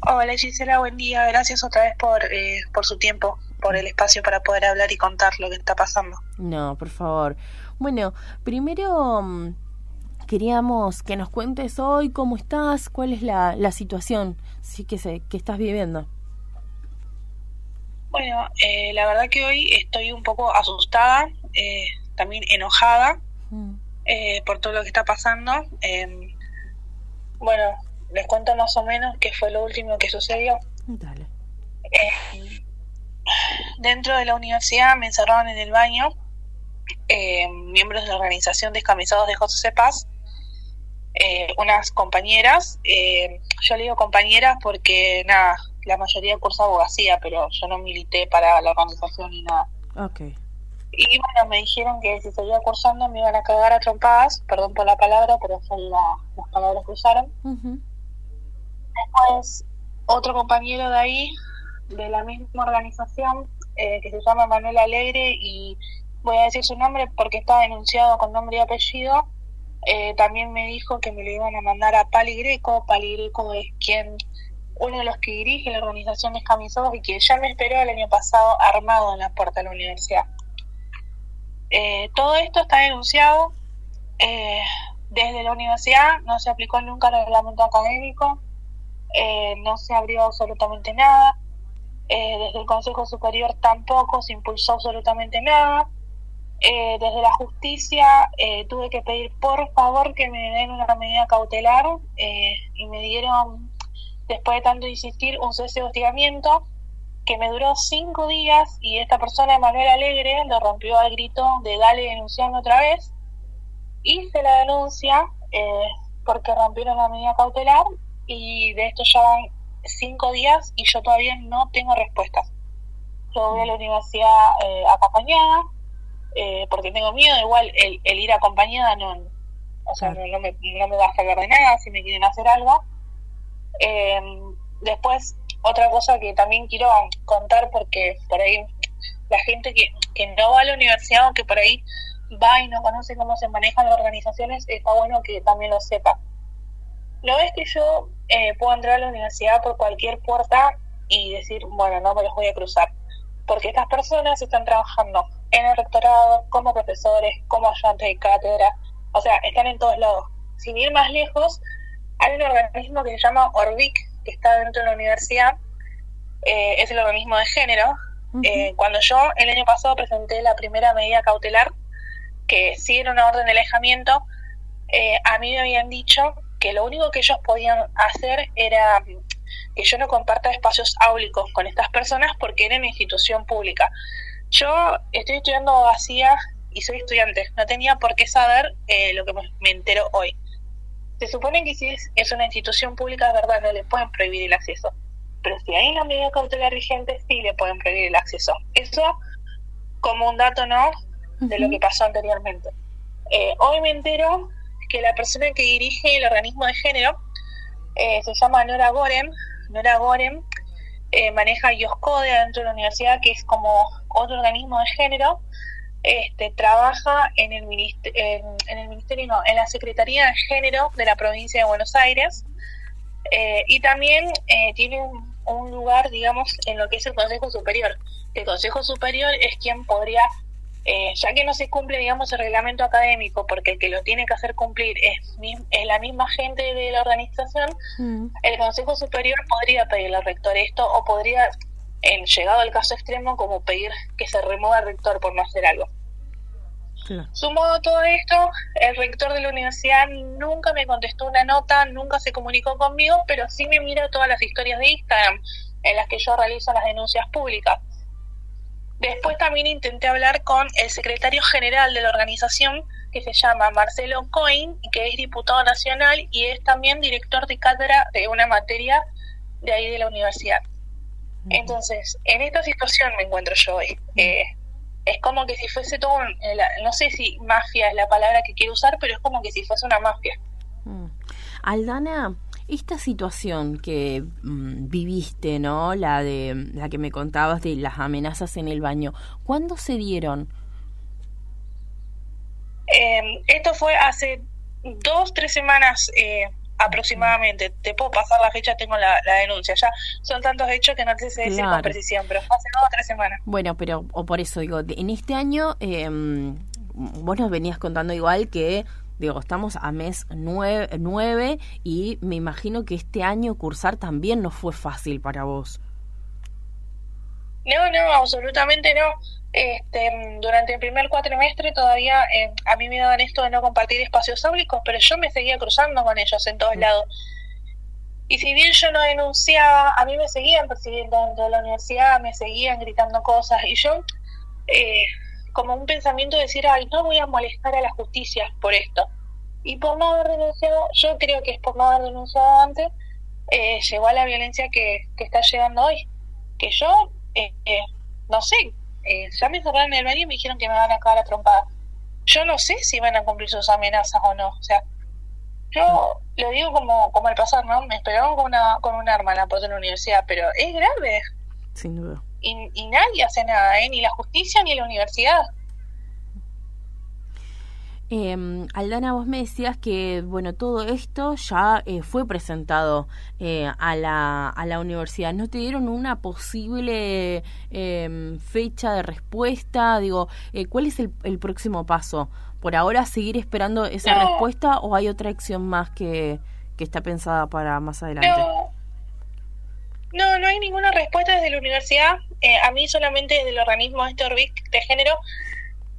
Hola Gisela, buen día. Gracias otra vez por, eh, por su tiempo, por el espacio para poder hablar y contar lo que está pasando. No, por favor. Bueno, primero mm, queríamos que nos cuentes hoy cómo estás, cuál es la, la situación sí, que, se, que estás viviendo. Bueno, eh, la verdad que hoy estoy un poco asustada, eh, también enojada mm. eh, por todo lo que está pasando. Em, bueno, les cuento más o menos qué fue lo último que sucedió. Dale. Em, dentro de la universidad me encerraron en el baño em, miembros de la organización Descamisados de José Paz, unas compañeras, yo le digo compañeras porque nada, la mayoría cursa abogacía, pero yo no milité para la organización ni nada. Okay. Y bueno, me dijeron que si seguía cursando me iban a cagar a trompadas, perdón por la palabra, pero son las palabras que usaron. Después, otro compañero de ahí, de la misma organización, eh, que se llama Manuel Alegre, y voy a decir su nombre porque está denunciado con nombre y apellido, eh, también me dijo que me lo iban a mandar a Pali Greco. Pali Greco es quien uno de los que dirige la organización de Escamisados y que ya me esperó el año pasado armado en la puerta de la universidad. Eh, todo esto está denunciado eh, desde la universidad, no se aplicó nunca el reglamento académico, eh, no se abrió absolutamente nada, desde el Consejo Superior tampoco se impulsó absolutamente nada, desde la justicia tuve que pedir por favor que me den una medida cautelar y me dieron después de tanto insistir, un cese de hostigamiento que me duró cinco días y esta persona, Manuel Alegre, lo rompió al grito de dale denunciando otra vez. Hice la denuncia eh, porque rompieron la medida cautelar y de esto ya van cinco días y yo todavía no tengo respuestas. Yo voy a la universidad eh, acompañada eh, porque tengo miedo, igual el, ir acompañada no, o sea, no, me, no me va a sacar de nada si me quieren hacer algo eh, después, otra cosa que también quiero contar, porque por ahí la gente que, que no va a la universidad o que por ahí va y no conoce cómo se manejan las organizaciones, está bueno que también lo sepa. No es que yo eh, pueda entrar a la universidad por cualquier puerta y decir, bueno, no me los voy a cruzar, porque estas personas están trabajando en el rectorado, como profesores, como ayudantes de cátedra, o sea, están en todos lados. Sin ir más lejos, hay un organismo que se llama ORVIC, que está dentro de la universidad, eh, es el organismo de género. Eh, cuando yo el año pasado presenté la primera medida cautelar, que sí era una orden de alejamiento, eh, a mí me habían dicho que lo único que ellos podían hacer era que yo no comparta espacios áulicos con estas personas porque era una institución pública. Yo estoy estudiando abogacía y soy estudiante, no tenía por qué saber lo que me entero hoy. Se supone que si es, una institución pública, de verdad, no le pueden prohibir el acceso. Pero si hay una medida cautelar vigente, sí le pueden prohibir el acceso. Eso como un dato, ¿no? De lo que pasó anteriormente. Eh, hoy me entero que la persona que dirige el organismo de género eh, se llama Nora Goren. Nora Goren eh, maneja IOSCODE dentro de la universidad, que es como otro organismo de género, este, trabaja en el, en, el ministerio, no, en la Secretaría de Género de la provincia de Buenos Aires eh, y también eh, tiene un, lugar, digamos, en lo que es el Consejo Superior. El Consejo Superior es quien podría, eh, ya que no se cumple, digamos, el reglamento académico, porque el que lo tiene que hacer cumplir es, es la misma gente de la organización, mm. el Consejo Superior podría pedirle al rector esto o podría en llegado al caso extremo como pedir que se remueva el rector por no hacer algo. Sumado a todo esto, el rector de la universidad nunca me contestó una nota, nunca se comunicó conmigo, pero sí me mira todas las historias de Instagram en las que yo realizo las denuncias públicas. Después también intenté hablar con el secretario general de la organización, que se llama Marcelo Coin, que es diputado nacional y es también director de cátedra de una materia de ahí de la universidad. Entonces, en esta situación me encuentro yo hoy. Eh, es como que si fuese todo, eh, no sé si mafia es la palabra que quiero usar, pero es como que si fuese una mafia. Mm. Aldana, esta situación que mm, viviste, ¿no? La de la que me contabas de las amenazas en el baño, ¿cuándo se dieron? Em, esto fue hace dos, tres semanas. Eh, aproximadamente. Te puedo pasar la fecha, tengo la, denuncia. Ya son tantos hechos que no te sé decir con precisión, pero hace dos o tres semanas. Bueno, pero o por eso digo, en este año eh, vos nos venías contando igual que digo, estamos a mes nueve, nueve y me imagino que este año cursar también no fue fácil para vos. No, no, absolutamente no. Este, durante el primer cuatrimestre todavía eh, a mí me daban esto de no compartir espacios públicos, pero yo me seguía cruzando con ellos en todos lados. Y si bien yo no denunciaba, a mí me seguían persiguiendo dentro de la universidad, me seguían gritando cosas y yo, eh, como un pensamiento de decir, ay, no voy a molestar a la justicia por esto. Y por no haber denunciado, yo creo que es por no haber denunciado antes, eh, llegó a la violencia que, que está llegando hoy. Que yo, eh, no sé, eh, ya me cerraron el baño y me dijeron que me van a cagar a trompada. Yo no sé si van a cumplir sus amenazas o no. O sea, yo lo digo como, como el pasar, ¿no? Me esperaban con una, con un arma en la puerta de la universidad, pero es grave. Sin duda. Y, y nadie hace nada, ¿eh? Ni la justicia ni la universidad. Eh, Aldana, vos me decías que bueno todo esto ya eh, fue presentado eh, a, la, a la universidad. ¿No te dieron una posible em, fecha de respuesta? Digo, eh, ¿cuál es el, el, próximo paso? ¿Por ahora seguir esperando esa respuesta o hay otra acción más que, que está pensada para más adelante? No. Hay ninguna respuesta desde la universidad. a mí solamente desde el organismo este Orbic de género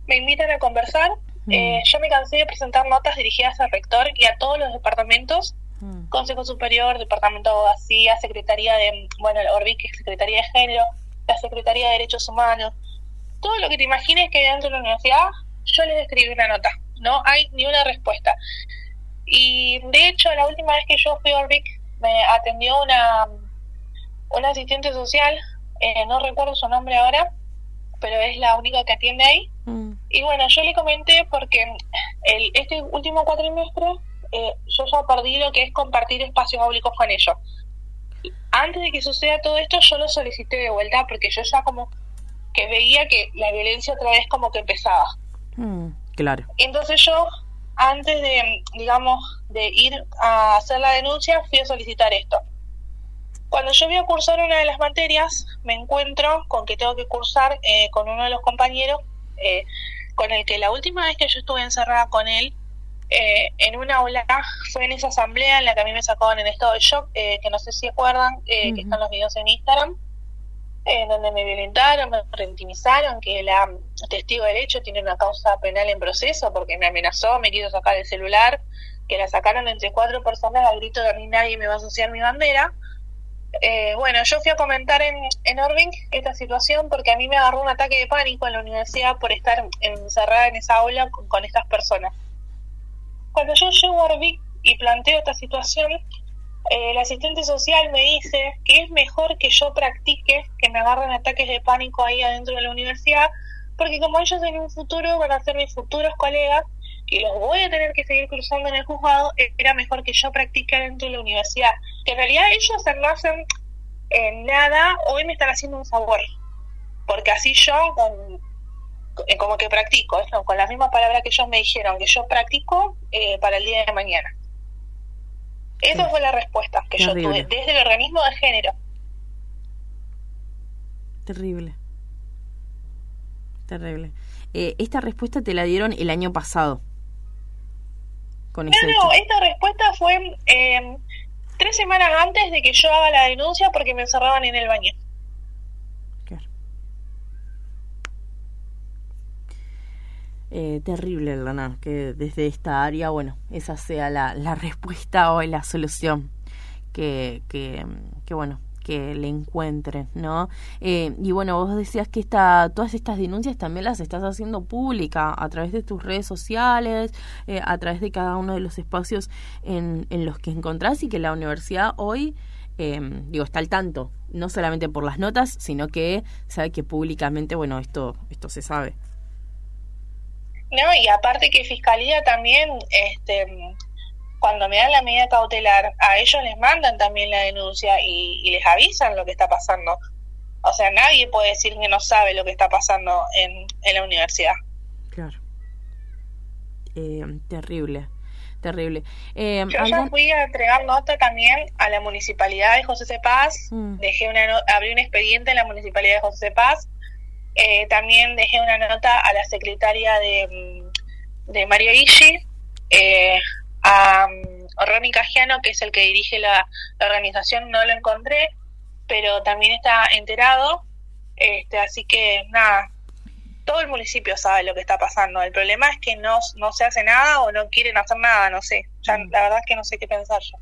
me invitan a conversar eh, mm. yo me cansé de presentar notas dirigidas al rector y a todos los departamentos, mm. Consejo Superior, Departamento de Abogacía, Secretaría de, bueno, la Orbic, Secretaría de Género, la Secretaría de Derechos Humanos, todo lo que te imagines que hay dentro de la universidad, yo les escribí una nota, no hay ni una respuesta. Y de hecho, la última vez que yo fui a Orbic, me atendió una, una asistente social, eh, no recuerdo su nombre ahora, pero es la única que atiende ahí. Mm. Y bueno, yo le comenté porque el, este último cuatrimestre eh, yo ya perdí lo que es compartir espacios públicos con ellos. Antes de que suceda todo esto, yo lo solicité de vuelta porque yo ya como que veía que la violencia otra vez como que empezaba. Mm, claro. Entonces yo, antes de, digamos, de ir a hacer la denuncia, fui a solicitar esto. Cuando yo voy a cursar una de las materias, me encuentro con que tengo que cursar eh, con uno de los compañeros, eh, con el que la última vez que yo estuve encerrada con él, eh, en una aula, fue en esa asamblea en la que a mí me sacaban en estado de shock, que no sé si acuerdan, que están los videos en Instagram, donde me violentaron, me reintimizaron, que la testigo de derecho tiene una causa penal en proceso porque me amenazó, me quiso sacar el celular, que la sacaron entre cuatro personas al grito de a mí nadie me va a asociar mi bandera. Eh, bueno, yo fui a comentar en, en Irving esta situación porque a mí me agarró un ataque de pánico en la universidad por estar encerrada en esa aula con, estas personas. Cuando yo llego a Irving y planteo esta situación, eh, el asistente social me dice que es mejor que yo practique, que me agarren ataques de pánico ahí adentro de la universidad, porque como ellos en un futuro van a ser mis futuros colegas y los voy a tener que seguir cruzando en el juzgado, era mejor que yo practique dentro de la universidad. Que en realidad ellos no hacen en nada, hoy me están haciendo un favor. Porque así yo, con, eh, como que practico, con las mismas palabras que ellos me dijeron, que yo practico eh, para el día de mañana. Esa fue la respuesta que yo tuve desde el organismo de género. Terrible. Terrible. Eh, esta respuesta te la dieron el año pasado no, no, esta respuesta fue eh, tres semanas antes de que yo haga la denuncia porque me encerraban en el baño. Eh, terrible, Lana, que desde esta área, bueno, esa sea la, la respuesta o la solución que, que, que bueno, que le encuentren, ¿no? Eh, y bueno, vos decías que esta, todas estas denuncias también las estás haciendo pública a través de tus redes sociales, eh, a través de cada uno de los espacios en, en los que encontrás y que la universidad hoy, em, digo, está al tanto, no solamente por las notas, sino que sabe que públicamente, bueno, esto, esto se sabe. No, y aparte que Fiscalía también, este cuando me dan la medida cautelar, a ellos les mandan también la denuncia y, les avisan lo que está pasando. O sea, nadie puede decir que no sabe lo que está pasando en, la universidad. Claro. Eh, terrible. Terrible. Eh, Yo ya fui a entregar nota también a la municipalidad de José C. Paz, mm. dejé una abrí un expediente en la municipalidad de José C. Paz, eh, también dejé una nota a la secretaria de, mm, de Mario Ishi, eh, a, Ronnie Cajiano, que es el que dirige la, organización, no lo encontré, pero también está enterado, este, así que nada, todo el municipio sabe lo que está pasando. El problema es que no, no se hace nada o no quieren hacer nada, no sé. Ya, mm. la verdad es que no sé qué pensar yo.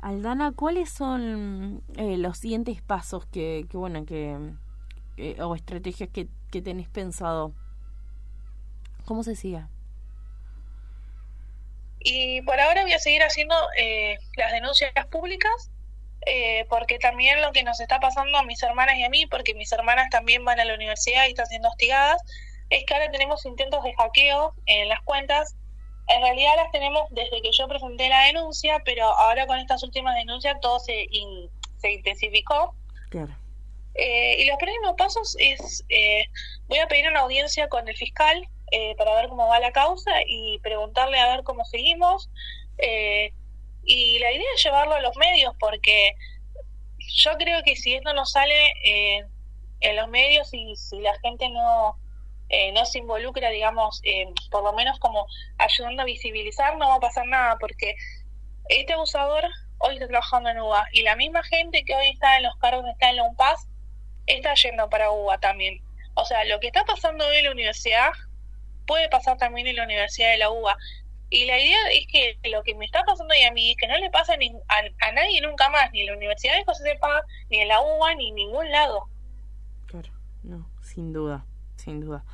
Aldana, ¿cuáles son eh, los siguientes pasos que, que bueno, que, o estrategias que, que tenés pensado? ¿Cómo se sigue? Y por ahora voy a seguir haciendo eh, las denuncias públicas eh, porque también lo que nos está pasando a mis hermanas y a mí, porque mis hermanas también van a la universidad y están siendo hostigadas, es que ahora tenemos intentos de hackeo en las cuentas. En realidad las tenemos desde que yo presenté la denuncia, pero ahora con estas últimas denuncias todo se, se intensificó. Eh, y los próximos pasos es, eh, voy a pedir una audiencia con el fiscal para ver cómo va la causa y preguntarle a ver cómo seguimos. Eh, y la idea es llevarlo a los medios porque yo creo que si esto no sale eh, en los medios y si la gente no, eh, no se involucra, digamos, eh, por lo menos como ayudando a visibilizar, no va a pasar nada porque este abusador hoy está trabajando en UBA y la misma gente que hoy está en los cargos está en la UNPAS está yendo para UBA también. O sea, lo que está pasando hoy en la universidad puede pasar también en la Universidad de la UBA. Y la idea es que lo que me está pasando y a mí es que no le pasa a, nadie nunca más, ni en la Universidad de José de Paz, ni en la UBA, ni en ningún lado. Claro, no, sin duda, sin duda.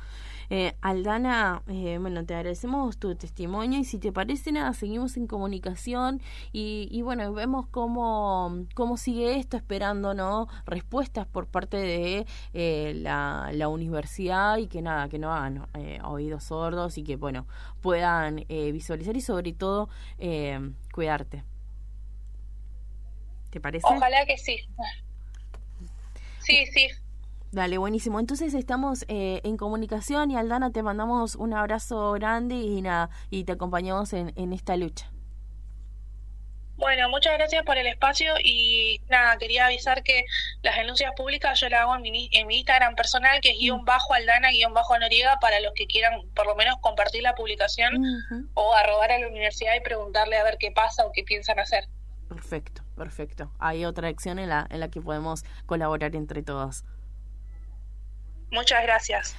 Eh, Aldana, eh, bueno, te agradecemos tu testimonio y si te parece nada, seguimos en comunicación y, y bueno, vemos cómo, cómo sigue esto, esperando ¿no? respuestas por parte de eh, la, la, universidad y que nada, que no hagan oídos sordos y que bueno, puedan visualizar y sobre todo cuidarte. ¿Te parece? Ojalá que sí. Sí, sí, Dale, buenísimo. Entonces estamos eh, en comunicación y Aldana te mandamos un abrazo grande y nada, y te acompañamos en, en esta lucha. Bueno, muchas gracias por el espacio y nada, quería avisar que las denuncias públicas yo las hago en mi, en mi Instagram personal que es guion bajo aldana guion bajo noriega para los que quieran por lo menos compartir la publicación o arrobar a la universidad y preguntarle a ver qué pasa o qué piensan hacer. Perfecto, perfecto. Hay otra acción en la, en la que podemos colaborar entre todos. Muchas gracias.